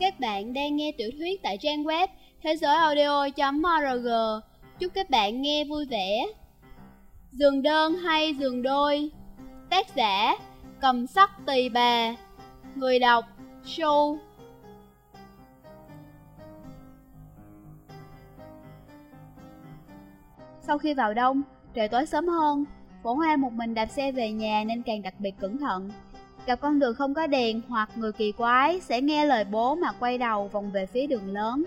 Các bạn đang nghe tiểu thuyết tại trang web thế giới audio.org. Chúc các bạn nghe vui vẻ. Giường đơn hay giường đôi? Tác giả Cầm sắc tỳ bà Người đọc Show Sau khi vào đông, trời tối sớm hơn, Phổ Hoa một mình đạp xe về nhà nên càng đặc biệt cẩn thận. Gặp con đường không có đèn hoặc người kỳ quái sẽ nghe lời bố mà quay đầu vòng về phía đường lớn.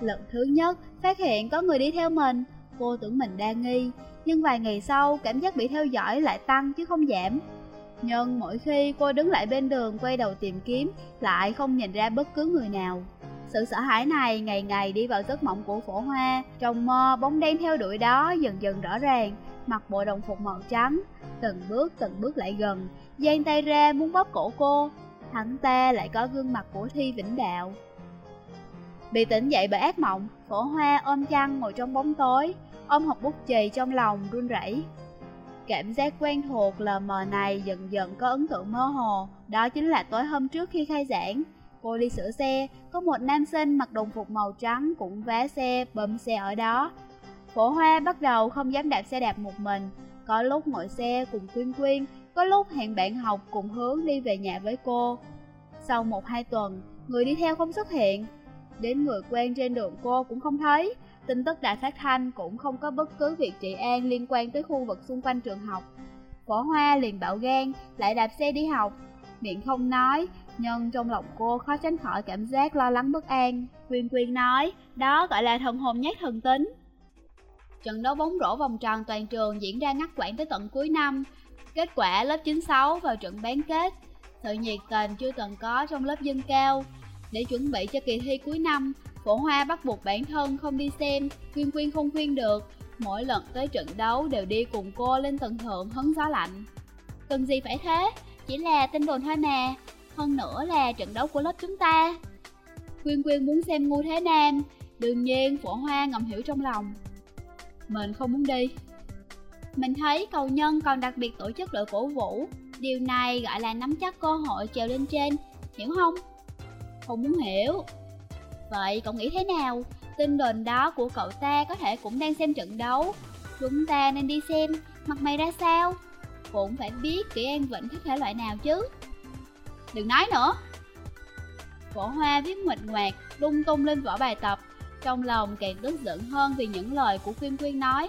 Lần thứ nhất, phát hiện có người đi theo mình, cô tưởng mình đa nghi, nhưng vài ngày sau cảm giác bị theo dõi lại tăng chứ không giảm. Nhưng mỗi khi cô đứng lại bên đường quay đầu tìm kiếm, lại không nhìn ra bất cứ người nào. Sự sợ hãi này ngày ngày đi vào giấc mộng của phổ hoa, trong mơ bóng đen theo đuổi đó dần dần rõ ràng, mặc bộ đồng phục màu trắng, từng bước từng bước lại gần, giang tay ra muốn bóp cổ cô, hắn ta lại có gương mặt của Thi Vĩnh Đạo. Bị tỉnh dậy bởi ác mộng, phổ hoa ôm chăn ngồi trong bóng tối, ôm hộp bút chì trong lòng run rẩy. Cảm giác quen thuộc lờ mờ này dần dần có ấn tượng mơ hồ, đó chính là tối hôm trước khi khai giảng. Cô đi sửa xe, có một nam sinh mặc đồng phục màu trắng cũng vá xe, bấm xe ở đó. Phổ Hoa bắt đầu không dám đạp xe đạp một mình, có lúc ngồi xe cùng Quyên Quyên, có lúc hẹn bạn học cùng hướng đi về nhà với cô. Sau một hai tuần, người đi theo không xuất hiện, đến người quen trên đường cô cũng không thấy, tin tức đài phát thanh cũng không có bất cứ việc trị an liên quan tới khu vực xung quanh trường học. Phổ Hoa liền bạo gan, lại đạp xe đi học, miệng không nói, nhưng trong lòng cô khó tránh khỏi cảm giác lo lắng bất an. Quyên Quyên nói, đó gọi là thần hồn nhát thần tính. Trận đấu bóng rổ vòng tròn toàn trường diễn ra ngắt quãng tới tận cuối năm. Kết quả lớp 96 vào trận bán kết. Sự nhiệt tình chưa từng có trong lớp dân cao. Để chuẩn bị cho kỳ thi cuối năm, Phổ Hoa bắt buộc bản thân không đi xem, khuyên khuyên không khuyên được. Mỗi lần tới trận đấu đều đi cùng cô lên tầng thượng hấn gió lạnh. Cần gì phải thế, chỉ là tin đồn thôi mà. Hơn nữa là trận đấu của lớp chúng ta. Quyên Quyên muốn xem ngu thế nam, đương nhiên Phổ Hoa ngầm hiểu trong lòng. Mình không muốn đi. Mình thấy cầu nhân còn đặc biệt tổ chức đội cổ vũ, điều này gọi là nắm chắc cơ hội trèo lên trên, hiểu không? Không muốn hiểu. Vậy cậu nghĩ thế nào? Tin đồn đó của cậu ta có thể cũng đang xem trận đấu. Chúng ta nên đi xem, mặt mày ra sao? Cũng phải biết kỹ An vĩnh thích thể loại nào chứ. Đừng nói nữa. Phổ Hoa viết mịt ngoạc, lung tung lên vỏ bài tập, trong lòng càng tức giận hơn vì những lời của Quyên Quyên nói.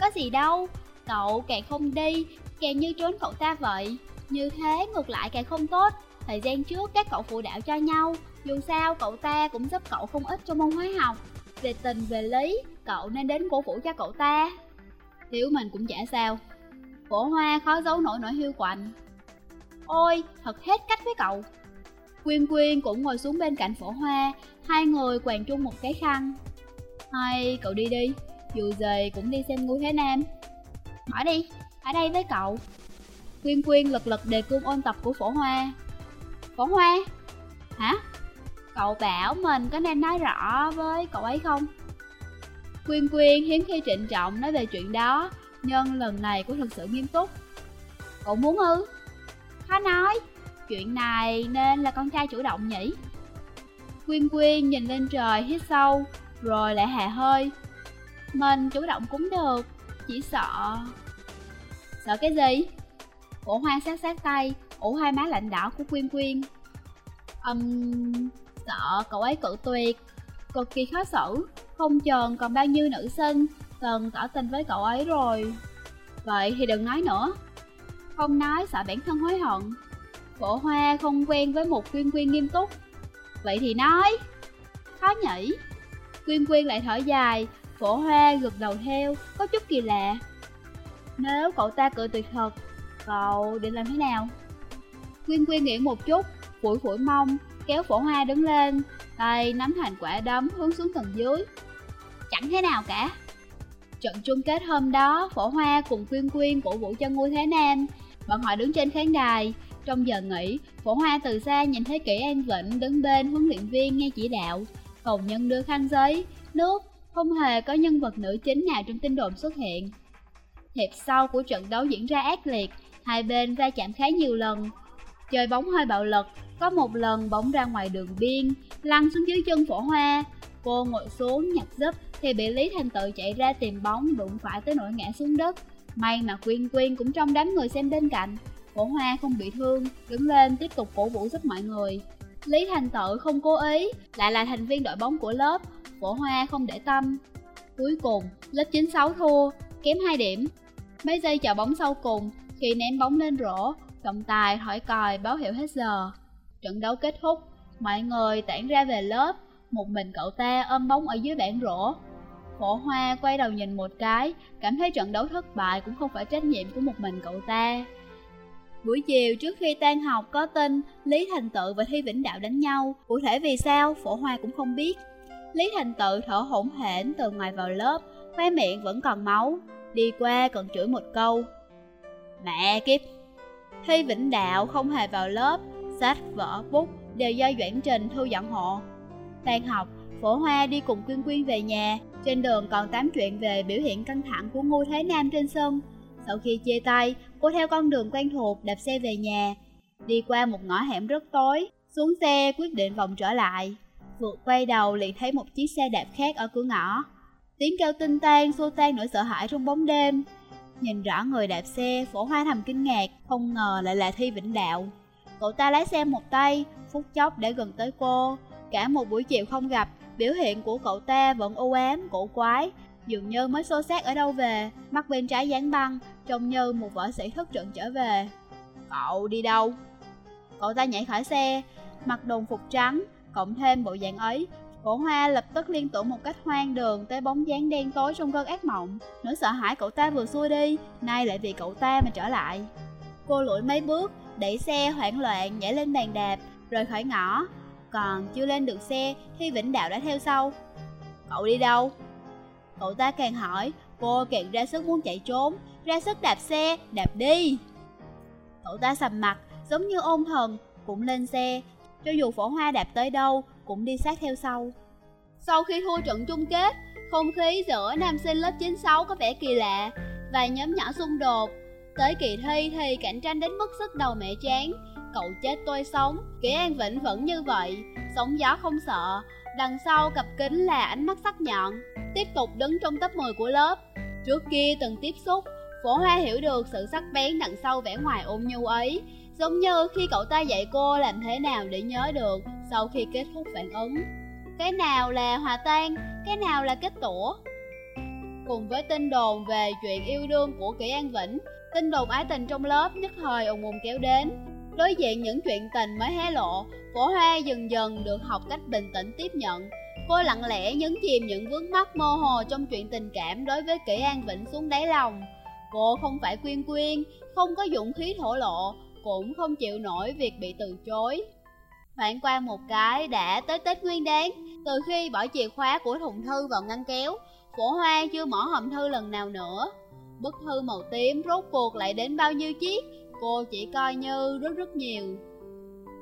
Có gì đâu, cậu càng không đi, càng như trốn cậu ta vậy. Như thế ngược lại càng không tốt. Thời gian trước các cậu phụ đạo cho nhau, dù sao cậu ta cũng giúp cậu không ít trong môn hóa học. Về tình về lý, cậu nên đến cổ vũ cho cậu ta. Thiếu mình cũng chả sao. Phổ hoa khó giấu nổi nỗi hiu quạnh. Ôi, thật hết cách với cậu. Quyên Quyên cũng ngồi xuống bên cạnh phổ hoa, hai người quàng chung một cái khăn. Hay cậu đi đi, dù gì cũng đi xem ngu thế nam. Bỏ đi, ở đây với cậu. Quyên Quyên lật lật đề cương ôn tập của phổ hoa. Phổ hoa? Hả? Cậu bảo mình có nên nói rõ với cậu ấy không? Quyên Quyên hiếm khi trịnh trọng nói về chuyện đó, nhưng lần này cũng thật sự nghiêm túc. Cậu muốn ư? Khó nói, chuyện này nên là con trai chủ động nhỉ? Quyên Quyên nhìn lên trời hít sâu, rồi lại hạ hơi. Mình chủ động cũng được, chỉ sợ... Sợ cái gì? Cổ hoa sát sát tay, ủ hai má lạnh đỏ của Quyên Quyên. Um, sợ cậu ấy cự tuyệt, cực kỳ khó xử, không chờn còn bao nhiêu nữ sinh cần tỏ tình với cậu ấy rồi. Vậy thì đừng nói nữa. Không nói sợ bản thân hối hận. Cổ Hoa không quen với một Quyên Quyên nghiêm túc. Vậy thì nói. Khó nhỉ. Quyên Quyên lại thở dài, Phổ Hoa gật đầu theo, có chút kỳ lạ. Nếu cậu ta cự tuyệt thật, cậu định làm thế nào? Quyên Quyên nghĩ một chút, phủi phủi mông, kéo Phổ Hoa đứng lên, tay nắm thành quả đấm hướng xuống tầng dưới. Chẳng thế nào cả. Trận chung kết hôm đó, Phổ Hoa cùng Quyên Quyên cổ vũ cho ngôi Thế Nam. Bọn họ đứng trên khán đài. Trong giờ nghỉ, Phổ Hoa từ xa nhìn thấy Kỷ An Vịnh đứng bên huấn luyện viên nghe chỉ đạo. Cầu nhân đưa khăn giấy, nước, không hề có nhân vật nữ chính nào trong tin đồn xuất hiện. Hiệp sau của trận đấu diễn ra ác liệt, hai bên va chạm khá nhiều lần. Chơi bóng hơi bạo lực, Có một lần bóng ra ngoài đường biên, lăn xuống dưới chân phổ hoa. Cô ngồi xuống nhặt giúp thì bị Lý Thành Tự chạy ra tìm bóng đụng phải tới nỗi ngã xuống đất. May mà Quyên Quyên cũng trong đám người xem bên cạnh cổ hoa không bị thương, đứng lên tiếp tục cổ vũ giúp mọi người. Lý Thành Tự không cố ý, lại là thành viên đội bóng của lớp, cổ hoa không để tâm. Cuối cùng, lớp 96 thua, kém 2 điểm. Mấy giây chờ bóng sau cùng, khi ném bóng lên rổ, trọng tài hỏi còi báo hiệu hết giờ. Trận đấu kết thúc, mọi người tản ra về lớp, một mình cậu ta ôm bóng ở dưới bảng rổ. Phổ Hoa quay đầu nhìn một cái, cảm thấy trận đấu thất bại cũng không phải trách nhiệm của một mình cậu ta. Buổi chiều trước khi tan học có tin Lý Thành Tự và Thi Vĩnh Đạo đánh nhau, cụ thể vì sao Phổ Hoa cũng không biết. Lý Thành Tự thở hổn hển từ ngoài vào lớp, khoe miệng vẫn còn máu, đi qua còn chửi một câu. Mẹ kiếp! Thi Vĩnh Đạo không hề vào lớp, sách, vở, bút đều do Doãn Trình thu dọn hộ. Tan học, Phổ Hoa đi cùng Quyên Quyên về nhà, trên đường còn tám chuyện về biểu hiện căng thẳng của Ngô Thế Nam trên sân. Sau khi chia tay, cô theo con đường quen thuộc đạp xe về nhà, đi qua một ngõ hẻm rất tối, xuống xe quyết định vòng trở lại. Vượt quay đầu liền thấy một chiếc xe đạp khác ở cửa ngõ. Tiếng kêu tinh tan xua tan nỗi sợ hãi trong bóng đêm. Nhìn rõ người đạp xe, phổ hoa thầm kinh ngạc, không ngờ lại là Thi Vĩnh Đạo. Cậu ta lái xe một tay, phút chốc để gần tới cô. Cả một buổi chiều không gặp, biểu hiện của cậu ta vẫn u ám, cổ quái, dường như mới xô xác ở đâu về, mắt bên trái dán băng, trông như một võ sĩ thất trận trở về. Cậu đi đâu? Cậu ta nhảy khỏi xe, mặc đồng phục trắng, cộng thêm bộ dạng ấy. Cổ hoa lập tức liên tưởng một cách hoang đường tới bóng dáng đen tối trong cơn ác mộng. Nỗi sợ hãi cậu ta vừa xua đi, nay lại vì cậu ta mà trở lại. Cô lủi mấy bước, đẩy xe hoảng loạn nhảy lên bàn đạp, rời khỏi ngõ. Còn chưa lên được xe thì Vĩnh Đạo đã theo sau. Cậu đi đâu? Cậu ta càng hỏi, cô càng ra sức muốn chạy trốn, ra sức đạp xe, đạp đi. Cậu ta sầm mặt, giống như ôn thần, cũng lên xe, cho dù phổ hoa đạp tới đâu, cũng đi sát theo sau. Sau khi thua trận chung kết, không khí giữa nam sinh lớp 96 có vẻ kỳ lạ, vài nhóm nhỏ xung đột. Tới kỳ thi thì cạnh tranh đến mức sức đầu mẹ chán, cậu chết tôi sống, Kỷ An Vĩnh vẫn như vậy, sóng gió không sợ, đằng sau cặp kính là ánh mắt sắc nhọn, tiếp tục đứng trong top 10 của lớp. Trước kia từng tiếp xúc, Phổ Hoa hiểu được sự sắc bén đằng sau vẻ ngoài ôn nhu ấy, giống như khi cậu ta dạy cô làm thế nào để nhớ được sau khi kết thúc phản ứng. Cái nào là hòa tan, cái nào là kết tủa. Cùng với tin đồn về chuyện yêu đương của Kỷ An Vĩnh, tin đồn ái tình trong lớp nhất thời ùng ùng kéo đến. Đối diện những chuyện tình mới hé lộ, Phổ Hoa dần dần được học cách bình tĩnh tiếp nhận, Cô lặng lẽ nhấn chìm những vướng mắc mơ hồ trong chuyện tình cảm đối với Kỷ An Vĩnh xuống đáy lòng. Cô không phải quyên quyên, không có dũng khí thổ lộ, cũng không chịu nổi việc bị từ chối. Phản qua một cái đã tới Tết Nguyên Đán, từ khi bỏ chìa khóa của thùng thư vào ngăn kéo, phổ hoa chưa mở hòm thư lần nào nữa. Bức thư màu tím rốt cuộc lại đến bao nhiêu chiếc, cô chỉ coi như rất rất nhiều.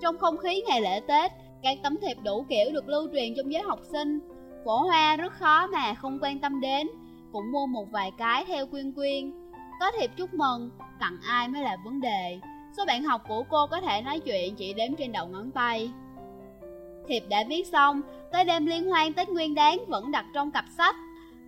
Trong không khí ngày lễ Tết, các tấm thiệp đủ kiểu được lưu truyền trong giới học sinh Phổ hoa rất khó mà không quan tâm đến Cũng mua một vài cái theo quyên quyên có thiệp chúc mừng, tặng ai mới là vấn đề. Số bạn học của cô có thể nói chuyện chỉ đếm trên đầu ngón tay. Thiệp đã viết xong, tới đêm liên hoan Tết Nguyên Đáng vẫn đặt trong cặp sách.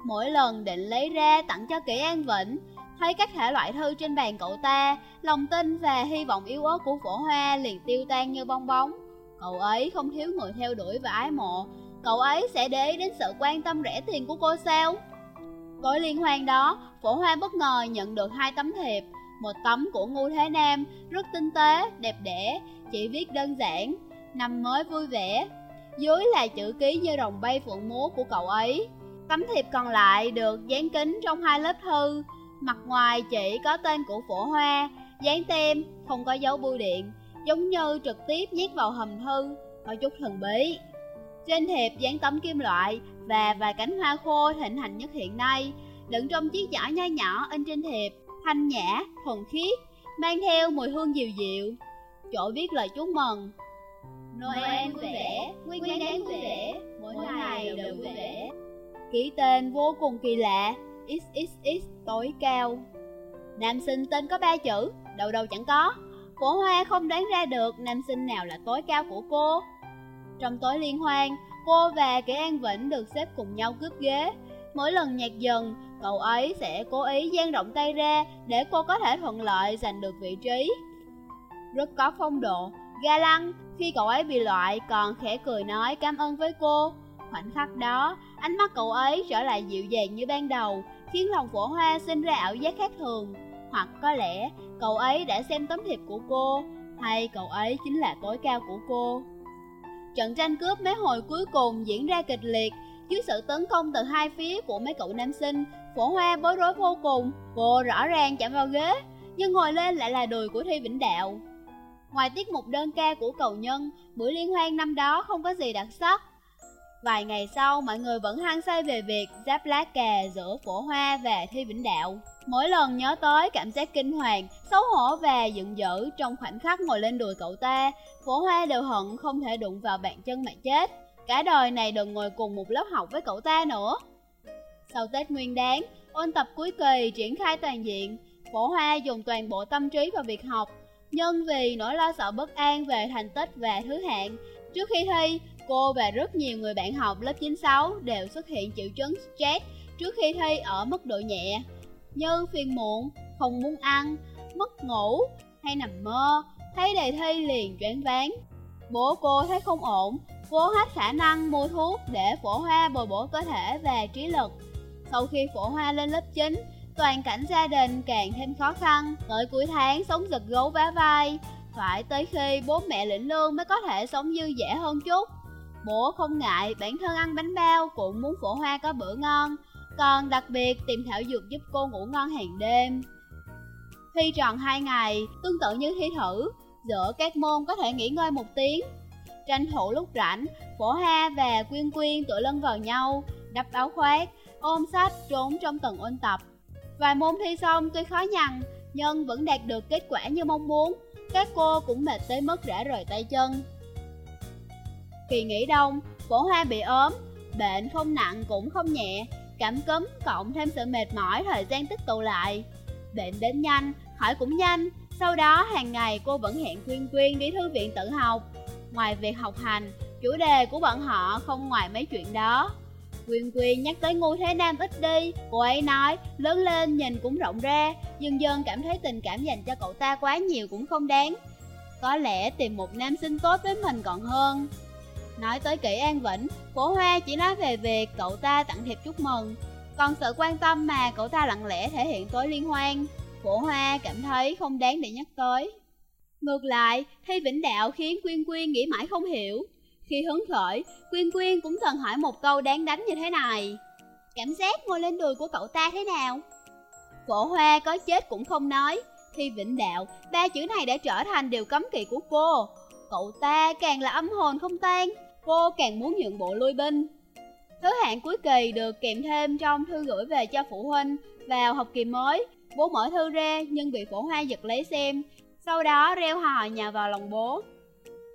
Mỗi lần định lấy ra tặng cho Kỷ An Vĩnh Thấy các thể loại thư trên bàn cậu ta Lòng tin và hy vọng yếu ớt của phổ hoa liền tiêu tan như bong bóng. Cậu ấy không thiếu người theo đuổi và ái mộ. Cậu ấy sẽ để ý đến sự quan tâm rẻ tiền của cô sao? Tối liên hoan đó, phổ hoa bất ngờ nhận được hai tấm thiệp. Một tấm của Ngô Thế Nam, rất tinh tế, đẹp đẽ, chỉ viết đơn giản Năm mới vui vẻ. Dưới là chữ ký như rồng bay phượng múa của cậu ấy. Tấm thiệp còn lại được dán kính trong hai lớp thư. Mặt ngoài chỉ có tên của phổ hoa Dán tem, không có dấu bưu điện giống như trực tiếp nhét vào hầm thư, có chút thần bí. Trên thiệp dán tấm kim loại và vài cánh hoa khô thịnh hành nhất hiện nay, đựng trong chiếc giỏ nho nhỏ in trên thiệp, thanh nhã, thuần khiết, mang theo mùi hương dịu dịu. Chỗ viết lời chúc mừng. Noel vui vẻ, Nguyên đáng vui vẻ, mỗi ngày đều vui vẻ. Ký tên vô cùng kỳ lạ, XXX tối cao. Nam sinh tên có ba chữ, đầu đầu chẳng có, cổ Hoa không đoán ra được nam sinh nào là tối cao của cô. Trong tối liên hoan, cô và kẻ An Vĩnh được xếp cùng nhau cướp ghế. Mỗi lần nhạc dần, cậu ấy sẽ cố ý dang rộng tay ra để cô có thể thuận lợi giành được vị trí. Rất có phong độ, ga lăng, khi cậu ấy bị loại còn khẽ cười nói cảm ơn với cô. Khoảnh khắc đó, ánh mắt cậu ấy trở lại dịu dàng như ban đầu, khiến lòng phổ hoa sinh ra ảo giác khác thường. Hoặc có lẽ cậu ấy đã xem tấm thiệp của cô, hay cậu ấy chính là tối cao của cô. Trận tranh cướp mấy hồi cuối cùng diễn ra kịch liệt, dưới sự tấn công từ hai phía của mấy cậu nam sinh, phổ hoa bối rối vô cùng. Cô rõ ràng chạm vào ghế, nhưng ngồi lên lại là đùi của Thi Vĩnh Đạo. Ngoài tiết mục đơn ca của cầu nhân, buổi liên hoan năm đó không có gì đặc sắc. Vài ngày sau, mọi người vẫn hăng say về việc giáp lá cà giữa phổ hoa và Thi Vĩnh Đạo. Mỗi lần nhớ tới cảm giác kinh hoàng, xấu hổ và giận dữ trong khoảnh khắc ngồi lên đùi cậu ta, phổ hoa đều hận không thể đụng vào bàn chân mà chết. Cả đời này đừng ngồi cùng một lớp học với cậu ta nữa. Sau Tết Nguyên đáng, ôn tập cuối kỳ triển khai toàn diện, phổ hoa dùng toàn bộ tâm trí vào việc học. nhân vì nỗi lo sợ bất an về thành tích và thứ hạng, trước khi thi, cô và rất nhiều người bạn học lớp 96 đều xuất hiện triệu chứng stress trước khi thi ở mức độ nhẹ như phiền muộn, không muốn ăn, mất ngủ hay nằm mơ, thấy đề thi liền choáng váng. Bố cô thấy không ổn, cố hết khả năng mua thuốc để phổ hoa bồi bổ cơ thể và trí lực. Sau khi phổ hoa lên lớp 9, toàn cảnh gia đình càng thêm khó khăn, tới cuối tháng sống giật gấu vá vai, phải tới khi bố mẹ lĩnh lương mới có thể sống dư dả hơn chút. Bố không ngại bản thân ăn bánh bao cũng muốn phổ hoa có bữa ngon, còn đặc biệt tìm thảo dược giúp cô ngủ ngon hàng đêm. Thi tròn 2 ngày, tương tự như thi thử, giữa các môn có thể nghỉ ngơi một tiếng. Tranh thủ lúc rảnh, Phổ Ha và Quyên Quyên tựa lưng vào nhau, đắp áo khoác, ôm sách trốn trong tầng ôn tập. Vài môn thi xong tuy khó nhằn, nhưng vẫn đạt được kết quả như mong muốn. Các cô cũng mệt tới mức rã rời tay chân. Kỳ nghỉ đông, Phổ Hoa bị ốm, bệnh không nặng cũng không nhẹ, cảm cúm cộng thêm sự mệt mỏi thời gian tích tụ lại. Bệnh đến nhanh, khỏi cũng nhanh, sau đó hàng ngày cô vẫn hẹn Quyên Quyên đi thư viện tự học. Ngoài việc học hành, chủ đề của bọn họ không ngoài mấy chuyện đó. Quyên Quyên nhắc tới Ngô Thế Nam ít đi, cô ấy nói lớn lên nhìn cũng rộng ra, dần dần cảm thấy tình cảm dành cho cậu ta quá nhiều cũng không đáng. Có lẽ tìm một nam sinh tốt với mình còn hơn. Nói tới kỹ An Vĩnh, cổ Hoa chỉ nói về việc cậu ta tặng thiệp chúc mừng. Còn sự quan tâm mà cậu ta lặng lẽ thể hiện tối liên hoan cổ Hoa cảm thấy không đáng để nhắc tới. Ngược lại, Thi Vĩnh Đạo khiến Quyên Quyên nghĩ mãi không hiểu. Khi hứng khởi, Quyên Quyên cũng từng hỏi một câu đáng đánh như thế này. Cảm giác ngồi lên đùi của cậu ta thế nào? cổ Hoa có chết cũng không nói. Thi Vĩnh Đạo, ba chữ này đã trở thành điều cấm kỵ của cô. Cậu ta càng là âm hồn không tan cô càng muốn nhượng bộ lui binh. Thứ hạng cuối kỳ được kèm thêm trong thư gửi về cho phụ huynh vào học kỳ mới. Bố mở thư ra nhưng bị phổ hoa giật lấy xem, sau đó reo hò nhào vào lòng bố.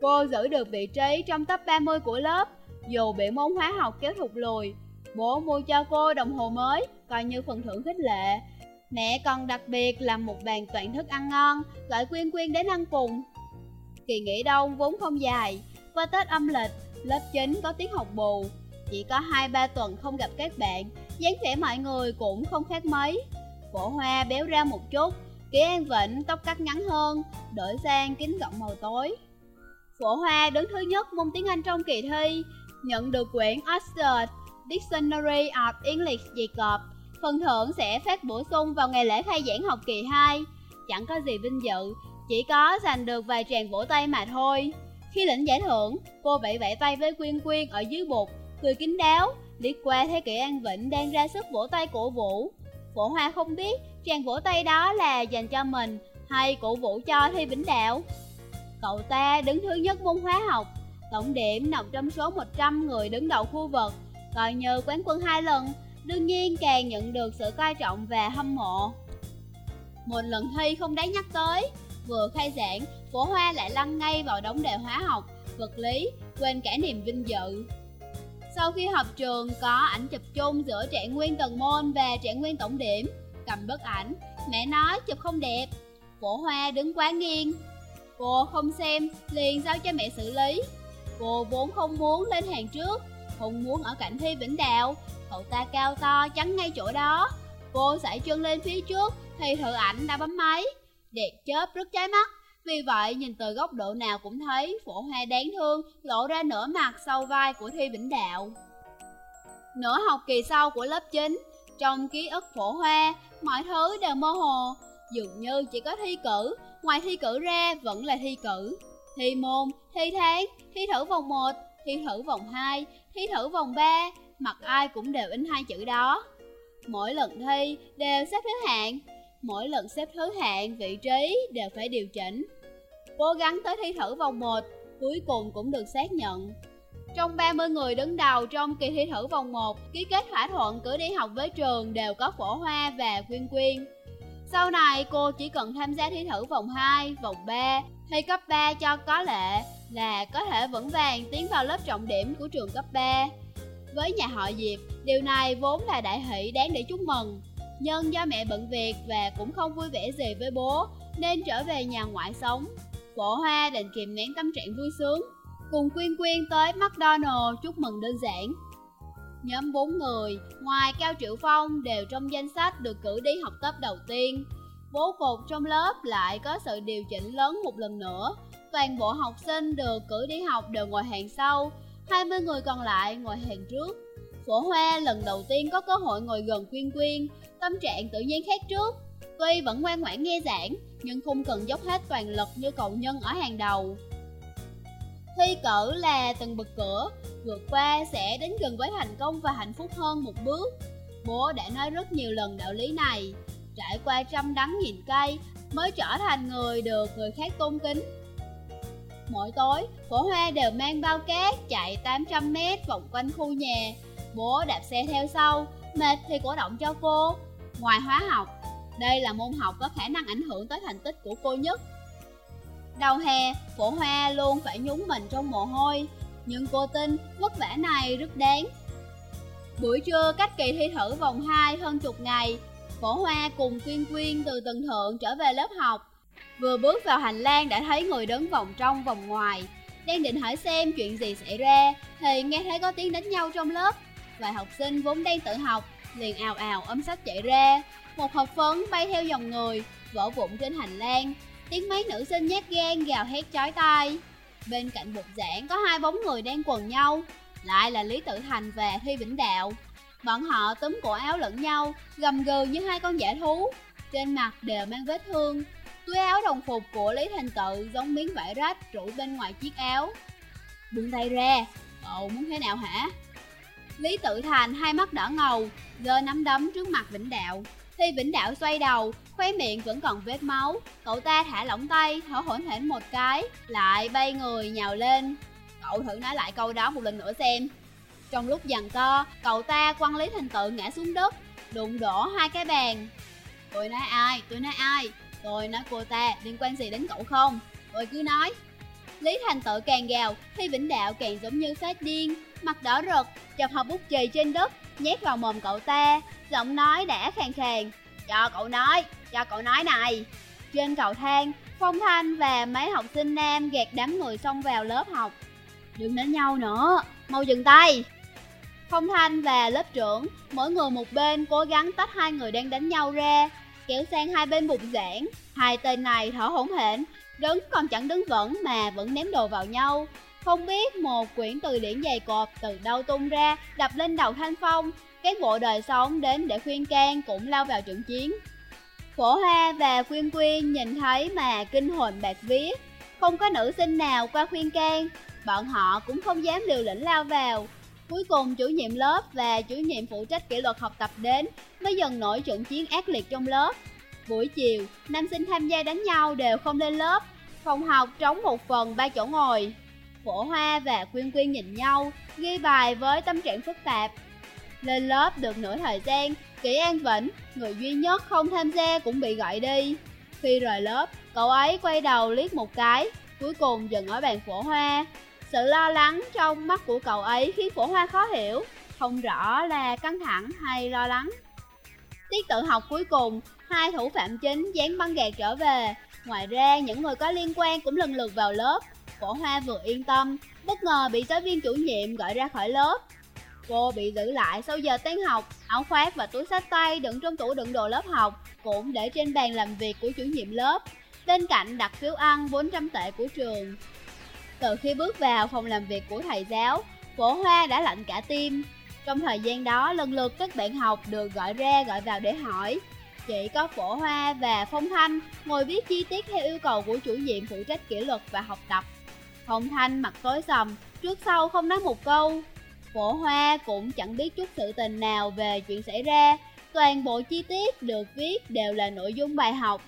Cô giữ được vị trí trong top 30 của lớp, dù bị môn hóa học kéo thụt lùi. Bố mua cho cô đồng hồ mới, coi như phần thưởng khích lệ. Mẹ còn đặc biệt làm một bàn toàn thức ăn ngon, gọi Quyên Quyên đến ăn cùng. Kỳ nghỉ đông vốn không dài, qua Tết âm lịch, Lớp 9 có tiết học bù, chỉ có 2-3 tuần không gặp các bạn, dáng vẻ mọi người cũng không khác mấy. Phổ hoa béo ra một chút, Kỷ An Vịnh tóc cắt ngắn hơn, đổi sang kính gọng màu tối. Phổ hoa đứng thứ nhất môn tiếng Anh trong kỳ thi, nhận được quyển Oxford Dictionary of English Jacob. Phần thưởng sẽ phát bổ sung vào ngày lễ khai giảng học kỳ 2. Chẳng có gì vinh dự, chỉ có giành được vài tràng vỗ tay mà thôi. Khi lĩnh giải thưởng, cô vẫy vẫy tay với Quyên Quyên ở dưới bục, cười kín đáo, liếc qua thấy kỹ An Vĩnh đang ra sức vỗ tay cổ vũ. Phổ Hoa không biết chàng vỗ tay đó là dành cho mình hay cổ vũ cho Thi Vĩnh Đạo. Cậu ta đứng thứ nhất môn hóa học, tổng điểm nằm trong số 100 người đứng đầu khu vực, coi như quán quân hai lần, đương nhiên càng nhận được sự coi trọng và hâm mộ. Một lần thi không đáng nhắc tới, vừa khai giảng, Phổ Hoa lại lăn ngay vào đống đề hóa học, vật lý, quên cả niềm vinh dự. Sau khi học trường có ảnh chụp chung giữa trạng nguyên tầng môn và trạng nguyên tổng điểm, cầm bức ảnh, mẹ nói chụp không đẹp. Phổ Hoa đứng quá nghiêng, Cô không xem, liền giao cho mẹ xử lý. Cô vốn không muốn lên hàng trước, không muốn ở cạnh Thi Vĩnh Đạo. Cậu ta cao to chắn ngay chỗ đó. Cô sải chân lên phía trước thì thử ảnh đã bấm máy. Đẹp chớp rất cháy mắt. Vì vậy nhìn từ góc độ nào cũng thấy phổ hoa đáng thương lộ ra nửa mặt sau vai của Thi Vĩnh Đạo. Nửa học kỳ sau của lớp 9, trong ký ức phổ hoa, mọi thứ đều mơ hồ, dường như chỉ có thi cử, ngoài thi cử ra vẫn là thi cử. Thi môn, thi tháng, thi thử vòng 1, thi thử vòng 2, thi thử vòng 3, mặt ai cũng đều in hai chữ đó. Mỗi lần thi đều xếp thứ hạng, mỗi lần xếp thứ hạng vị trí đều phải điều chỉnh. Cố gắng tới thi thử vòng 1, cuối cùng cũng được xác nhận. Trong 30 người đứng đầu trong kỳ thi thử vòng 1, ký kết thỏa thuận cử đi học với trường đều có phổ hoa và quyên quyên. Sau này cô chỉ cần tham gia thi thử vòng 2, vòng 3, thi cấp 3 cho có lệ là có thể vững vàng tiến vào lớp trọng điểm của trường cấp 3. Với nhà họ Diệp, điều này vốn là đại hỷ đáng để chúc mừng. Nhưng do mẹ bận việc và cũng không vui vẻ gì với bố, nên trở về nhà ngoại sống. Phổ Hoa định kìm nén tâm trạng vui sướng, cùng Quyên Quyên tới McDonald chúc mừng đơn giản. Nhóm 4 người, ngoài Cao Triệu Phong đều trong danh sách được cử đi học tập đầu tiên. Bố cục trong lớp lại có sự điều chỉnh lớn một lần nữa. Toàn bộ học sinh được cử đi học đều ngồi hàng sau, 20 người còn lại ngồi hàng trước. Phổ Hoa lần đầu tiên có cơ hội ngồi gần Quyên Quyên, tâm trạng tự nhiên khác trước. Tuy vẫn ngoan ngoãn nghe giảng, nhưng không cần dốc hết toàn lực như cậu nhân ở hàng đầu. Thi cử là từng bậc cửa, vượt qua sẽ đến gần với thành công và hạnh phúc hơn một bước. Bố đã nói rất nhiều lần đạo lý này, trải qua trăm đắng nghìn cây mới trở thành người được người khác tôn kính. Mỗi tối, phổ hoa đều mang bao cát chạy 800m vòng quanh khu nhà. Bố đạp xe theo sau, mệt thì cổ động cho cô. Ngoài hóa học, đây là môn học có khả năng ảnh hưởng tới thành tích của cô nhất. Đầu hè, phổ hoa luôn phải nhúng mình trong mồ hôi, nhưng cô tin vất vả này rất đáng. Buổi trưa cách kỳ thi thử vòng 2 hơn chục ngày, phổ hoa cùng Quyên Quyên từ tầng thượng trở về lớp học. Vừa bước vào hành lang đã thấy người đứng vòng trong vòng ngoài, đang định hỏi xem chuyện gì xảy ra thì nghe thấy có tiếng đánh nhau trong lớp. Vài học sinh vốn đang tự học liền ào ào ấm sách chạy ra, một hộp phấn bay theo dòng người, vỡ vụn trên hành lang, tiếng mấy nữ sinh nhát gan gào hét chói tai. Bên cạnh bục giảng có hai bóng người đang quần nhau, lại là Lý Tự Thành và Thi Vĩnh Đạo. Bọn họ túm cổ áo lẫn nhau, gầm gừ như hai con giả thú, trên mặt đều mang vết thương. Túi áo đồng phục của Lý Thành Tự giống miếng vải rách rủ bên ngoài chiếc áo. Buông tay ra, cậu muốn thế nào hả? Lý Tự Thành hai mắt đỏ ngầu, giơ nắm đấm trước mặt Vĩnh Đạo. Thi Vĩnh Đạo xoay đầu, khóe miệng vẫn còn vết máu. Cậu ta thả lỏng tay, thở hổn hển một cái, lại bay người nhào lên. Cậu thử nói lại câu đó một lần nữa xem. Trong lúc giằng co, cậu ta quăng Lý Thành Tự ngã xuống đất, đụng đổ hai cái bàn. Tôi nói ai, tôi nói ai, tôi nói cô ta liên quan gì đến cậu không? Tôi cứ nói. Lý Thành Tự càng gào, Thi Vĩnh Đạo càng giống như phát điên, mặt đỏ rực, chọc hộp bút chì trên đất, nhét vào mồm cậu ta, giọng nói đã khàn khàn. Cho cậu nói, cho cậu nói này. Trên cầu thang, Phong Thanh và mấy học sinh nam gạt đám người xông vào lớp học. Đừng đánh nhau nữa, mau dừng tay. Phong Thanh và lớp trưởng, mỗi người một bên cố gắng tách hai người đang đánh nhau ra, kéo sang hai bên bụng giảng. Hai tên này thở hổn hển, đứng còn chẳng đứng vững mà vẫn ném đồ vào nhau. Không biết một quyển từ điển dày cộp từ đâu tung ra, đập lên đầu Thanh Phong, cái bộ đời sống đến để khuyên can cũng lao vào trận chiến. Phổ Hoa và Quyên Quyên nhìn thấy mà kinh hồn bạc vía, không có nữ sinh nào qua khuyên can, bọn họ cũng không dám liều lĩnh lao vào. Cuối cùng chủ nhiệm lớp và chủ nhiệm phụ trách kỷ luật học tập đến mới dần nổi trận chiến ác liệt trong lớp. Buổi chiều, nam sinh tham gia đánh nhau đều không lên lớp, phòng học trống một phần ba chỗ ngồi. Phổ Hoa và Quyên Quyên nhìn nhau, ghi bài với tâm trạng phức tạp. Lên lớp được nửa thời gian, Kỷ An Vĩnh, người duy nhất không tham gia cũng bị gọi đi. Khi rời lớp, cậu ấy quay đầu liếc một cái, cuối cùng dừng ở bàn Phổ Hoa. Sự lo lắng trong mắt của cậu ấy khiến Phổ Hoa khó hiểu, không rõ là căng thẳng hay lo lắng. Tiết tự học cuối cùng, hai thủ phạm chính dán băng gạt trở về, Ngoài ra, những người có liên quan cũng lần lượt vào lớp. Phổ Hoa vừa yên tâm, bất ngờ bị giáo viên chủ nhiệm gọi ra khỏi lớp. Cô bị giữ lại sau giờ tan học, áo khoác và túi sách tay đựng trong tủ đựng đồ lớp học cũng để trên bàn làm việc của chủ nhiệm lớp. Bên cạnh đặt phiếu ăn 400 tệ của trường. Từ khi bước vào phòng làm việc của thầy giáo, Phổ Hoa đã lạnh cả tim. Trong thời gian đó, lần lượt các bạn học được gọi ra gọi vào để hỏi. Chỉ có Phổ Hoa và Phong Thanh ngồi viết chi tiết theo yêu cầu của chủ nhiệm phụ trách kỷ luật và học tập. Phong Thanh mặt tối sầm, trước sau không nói một câu. Phổ Hoa cũng chẳng biết chút sự tình nào về chuyện xảy ra. Toàn bộ chi tiết được viết đều là nội dung bài học.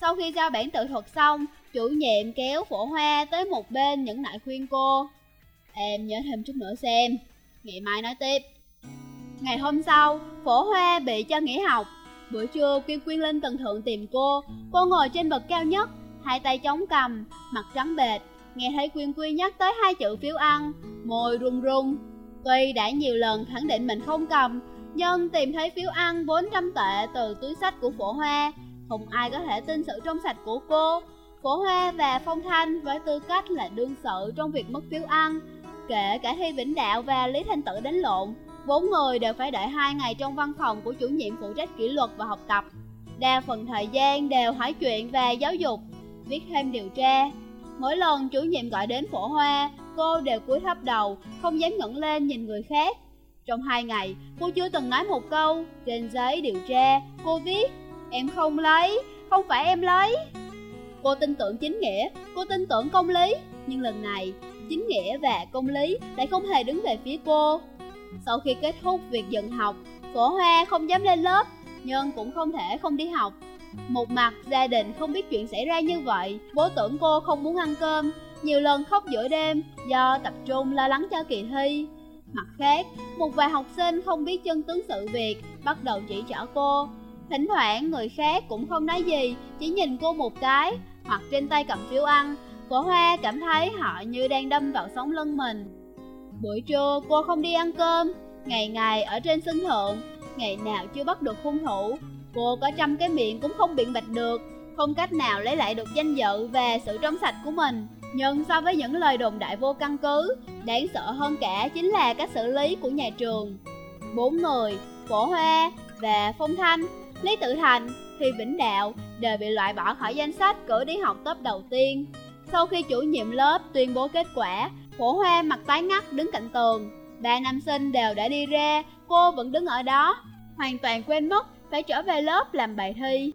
Sau khi giao bản tự thuật xong, chủ nhiệm kéo Phổ Hoa tới một bên những lại khuyên cô. Em nhớ thêm chút nữa xem, ngày mai nói tiếp. Ngày hôm sau, Phổ Hoa bị cho nghỉ học. Buổi trưa, Kim Quyên lên tầng thượng tìm cô. Cô ngồi trên bậc cao nhất, hai tay chống cầm, mặt trắng bệt. Nghe thấy Quyên Quy nhắc tới hai chữ phiếu ăn, môi run run. Tuy đã nhiều lần khẳng định mình không cầm, nhưng tìm thấy phiếu ăn 400 tệ từ túi sách của Phổ Hoa, không ai có thể tin sự trong sạch của cô. Phổ Hoa và Phong Thanh với tư cách là đương sự trong việc mất phiếu ăn, kể cả Thi Vĩnh Đạo và Lý Thanh Tử đánh lộn, bốn người đều phải đợi hai ngày trong văn phòng của chủ nhiệm phụ trách kỷ luật và học tập. Đa phần thời gian đều hỏi chuyện về giáo dục, viết thêm điều tra. Mỗi lần chủ nhiệm gọi đến Phổ Hoa, cô đều cúi thấp đầu, không dám ngẩng lên nhìn người khác. Trong hai ngày, cô chưa từng nói một câu, trên giấy điều tra, cô viết, em không lấy, không phải em lấy. Cô tin tưởng chính nghĩa, cô tin tưởng công lý, nhưng lần này, chính nghĩa và công lý lại không hề đứng về phía cô. Sau khi kết thúc việc dừng học, Phổ Hoa không dám lên lớp, nhưng cũng không thể không đi học. Một mặt gia đình không biết chuyện xảy ra như vậy, bố tưởng cô không muốn ăn cơm, nhiều lần khóc giữa đêm do tập trung lo lắng cho kỳ thi. Mặt khác, một vài học sinh không biết chân tướng sự việc, bắt đầu chỉ trỏ cô. Thỉnh thoảng người khác cũng không nói gì, chỉ nhìn cô một cái, hoặc trên tay cầm phiếu ăn. Cổ hoa cảm thấy họ như đang đâm vào sống lưng mình. Buổi trưa cô không đi ăn cơm, ngày ngày ở trên sân thượng, ngày nào chưa bắt được hung thủ. Cô có trăm cái miệng cũng không biện bạch được, không cách nào lấy lại được danh dự và sự trong sạch của mình. Nhưng so với những lời đồn đại vô căn cứ, đáng sợ hơn cả chính là cách xử lý của nhà trường. Bốn người, Phổ Hoa và Phong Thanh, Lý Tự Thành, thì Vĩnh Đạo đều bị loại bỏ khỏi danh sách cử đi học top đầu tiên. Sau khi chủ nhiệm lớp tuyên bố kết quả, Phổ Hoa mặt tái ngắt đứng cạnh tường. Ba nam sinh đều đã đi ra, cô vẫn đứng ở đó, hoàn toàn quên mất phải trở về lớp làm bài thi.